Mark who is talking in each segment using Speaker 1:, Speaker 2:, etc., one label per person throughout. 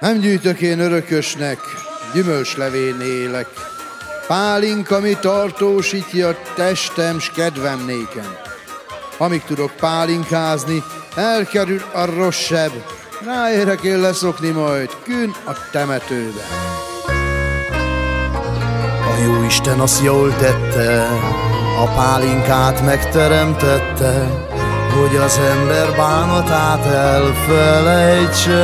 Speaker 1: Nem gyűjtök én örökösnek, gyümölcslevén élek. Pálink, ami tartósítja testem, s kedvem néken. Amíg tudok pálinkázni, elkerül a rosszabb, ráérek én leszokni majd, kün a temetőbe.
Speaker 2: A jó Isten azt jól tette, a pálinkát megteremtette, hogy az ember bánatát elfelejtse.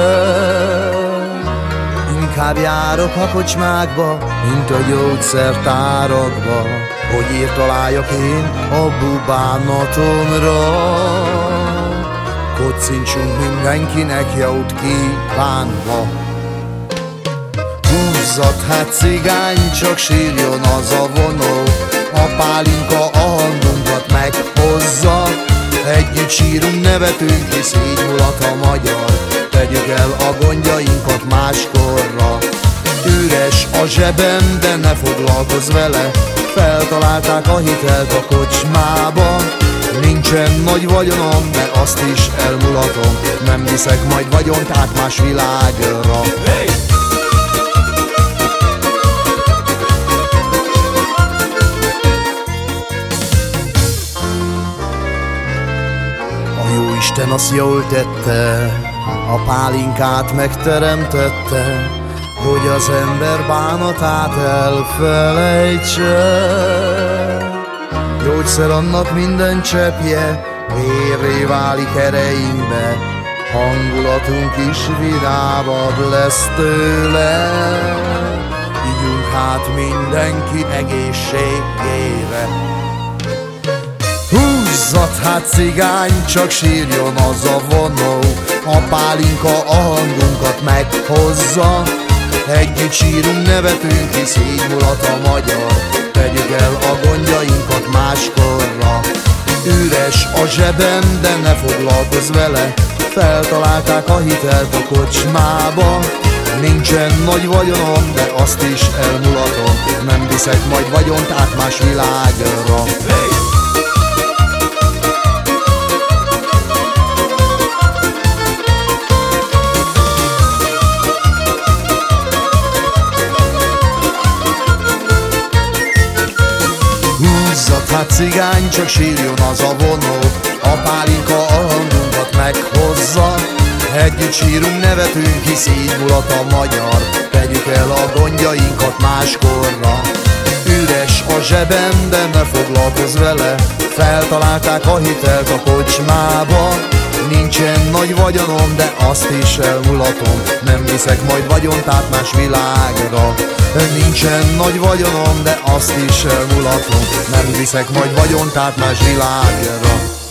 Speaker 2: Inkább járok a kocsmákba, mint a gyógyszertárakba, hogy írt találjak én a bubánatomra. Kocincsunk mindenkinek jót kívánva. Húzzat hát cigány, csak sírjon az a vonó, a pálinka a hangunkat meghozza. Együtt sírunk, nevetünk, hisz így mulat a magyar el a gondjainkat máskorra. Üres a zsebem, de ne foglalkozz vele. Feltalálták a hitelt a kocsmába. Nincsen nagy vagyonom, de azt is elmulatom. Nem viszek majd vagyont át más világra. Hey! Isten azt jól tette, a pálinkát megteremtette, hogy az ember bánatát elfelejtse. Gyógyszer annak minden cseppje, vérré válik ereinkbe, hangulatunk is vidámabb lesz tőle. Ígyunk hát mindenki egészségére. Húzzat hát cigány, csak sírjon az a vonó. A pálinka a hangunkat meghozza. Együtt sírunk, nevetünk, hisz így mulat a magyar. Tegyük el a gondjainkat máskorra. Üres a zsebem, de ne foglalkozz vele. Feltalálták a hitelt a kocsmába. Nincsen nagy vagyonom, de azt is elmulatom. Nem viszek majd vagyont át más világra. Hey! Hát cigány, csak sírjon az a vonó. A pálinka a hangunkat meghozza. Együtt sírunk, nevetünk, hisz így mulat a magyar. Tegyük el a gondjainkat máskorra. Üres a zsebem, de ne foglalkozz vele. Feltalálták a hitelt a kocsmába. Nincsen nagy vagyonom, de azt is elmulatom. Nem viszek majd vagyont át más világra Nincsen nagy vagyonom, de azt is elmulatom Nem viszek majd vagyont át más világra